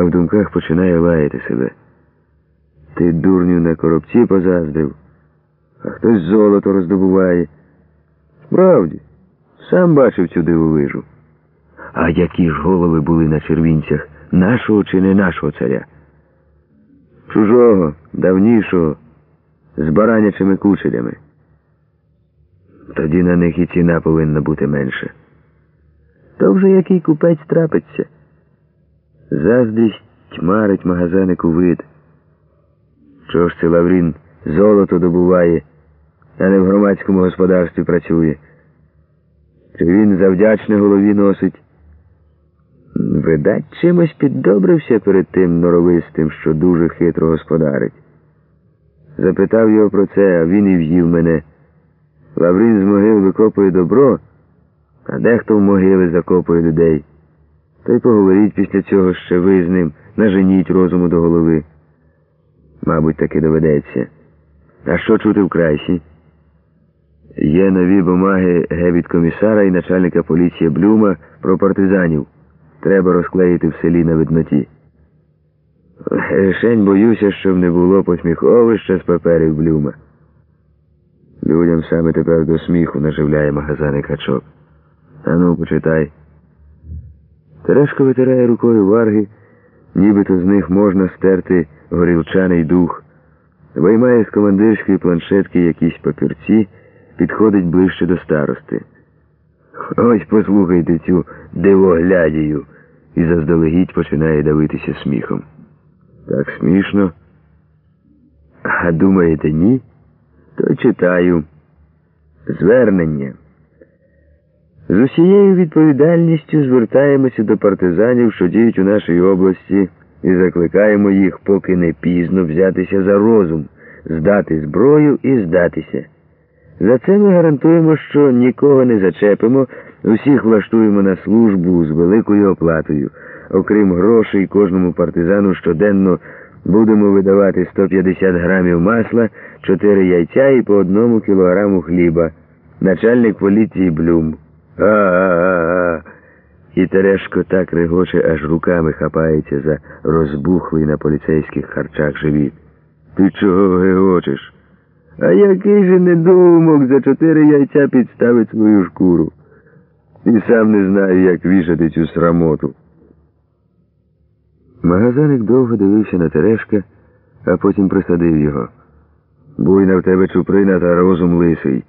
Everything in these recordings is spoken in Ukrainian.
а в думках починає лаяти себе. Ти, дурню, на коробці позаздрив, а хтось золото роздобуває. Справді, сам бачив цю дивовижу. А які ж голови були на червінцях нашого чи не нашого царя? Чужого, давнішого, з баранячими кучерями. Тоді на них і ціна повинна бути менша. То вже який купець трапиться. Заздрість тьмарить магазанику вид. Чого ж це Лаврін золото добуває, а не в громадському господарстві працює? Чи він завдячне голові носить? Видать, чимось піддобрився перед тим норовистим, що дуже хитро господарить. Запитав його про це, а він і в'їв мене. Лаврін з могил викопує добро, а дехто в могили закопує людей. То й поговоріть після цього ще ви з ним, наженіть розуму до голови. Мабуть, таки доведеться. А що чути в крайсі? Є нові бумаги гебіт комісара і начальника поліції Блюма про партизанів. Треба розклеїти в селі на видноті. Рішень боюся, щоб не було посміховища з паперів Блюма. Людям саме тепер до сміху наживляє магазини качок. Ану, почитай. Терешко витирає рукою варги, нібито з них можна стерти горілчаний дух. Виймає з командирської планшетки якісь папірці, підходить ближче до старости. Ось послухайте цю дивоглядію, і заздалегідь починає давитися сміхом. Так смішно. А думаєте, ні? То читаю. Звернення. З усією відповідальністю звертаємося до партизанів, що діють у нашій області, і закликаємо їх, поки не пізно, взятися за розум, здати зброю і здатися. За це ми гарантуємо, що нікого не зачепимо, усіх влаштуємо на службу з великою оплатою. Окрім грошей, кожному партизану щоденно будемо видавати 150 грамів масла, 4 яйця і по одному кілограму хліба. Начальник поліції Блюм. А-а-а. І Терешко так регоче, аж руками хапається за розбухлий на поліцейських харчах живіт. Ти чого гегочеш? А який же недоумок за чотири яйця підставить свою шкуру? І сам не знаю, як вішати цю срамоту. Магазаник довго дивився на Терешка, а потім присадив його. Буйна в тебе чуприна та розум лисий.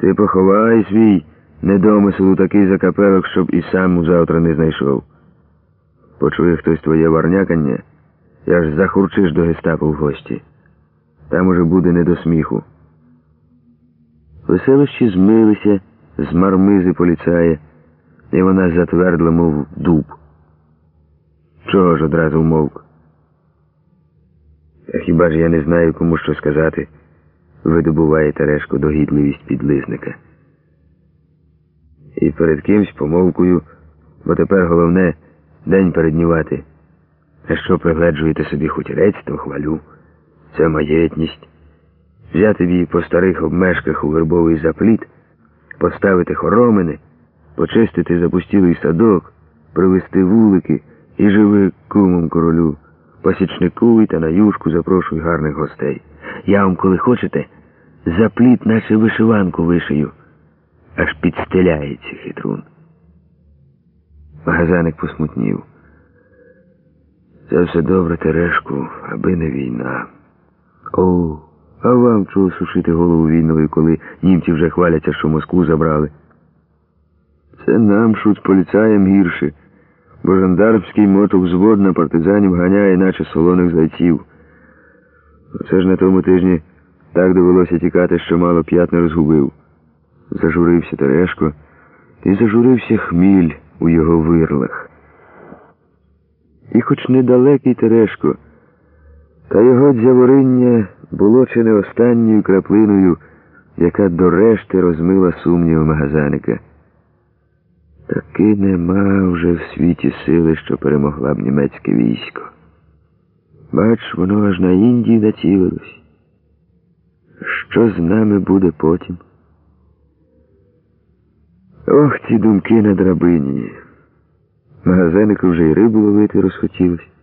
Ти поховай свій недомисел такий закапелок, щоб і сам завтра не знайшов. Почує хтось твоє варнякання, я ж захурчиш до гестапо в гості. Там уже буде не до сміху. Веселощі змилися з мармизи поліцая, і вона затвердла, мов дуб. Чого ж одразу вмовк? Хіба ж я не знаю, кому що сказати? Видобуває Терешко догідливість підлизника. І перед кимсь помовкою, бо тепер головне день переднювати. А що пригледжуєте собі хутірець, то хвалю. Це маєтність. Взяти її по старих обмешках у вербовий запліт, поставити хоромини, почистити запустілий садок, привезти вулики і живи кумом королю, пасічнику та на юшку запрошуй гарних гостей. Я вам, коли хочете, запліт, наче вишиванку вишию, аж підстеляється хитрун. Магазаник посмутнів. Це все добре, Терешку, аби не війна. О, а вам чого сушити голову війною, коли німці вже хваляться, що Москву забрали? Це нам шут поліцаєм гірше, бо жандармський мотовзвод на партизанів ганяє, наче солоних зайців. Це ж на тому тижні так довелося тікати, що мало п'ят не розгубив. Зажурився Терешко і зажурився хміль у його вирлах. І хоч недалекий Терешко, та його дзявориння було чи не останньою краплиною, яка до решти розмила сумніви магазаника. Таки нема вже в світі сили, що перемогла б німецьке військо. Бач, воно аж на Індії націлилось. Що з нами буде потім? Ох, ці думки на драбині. Магазинику вже й рибу ловити розхотілось.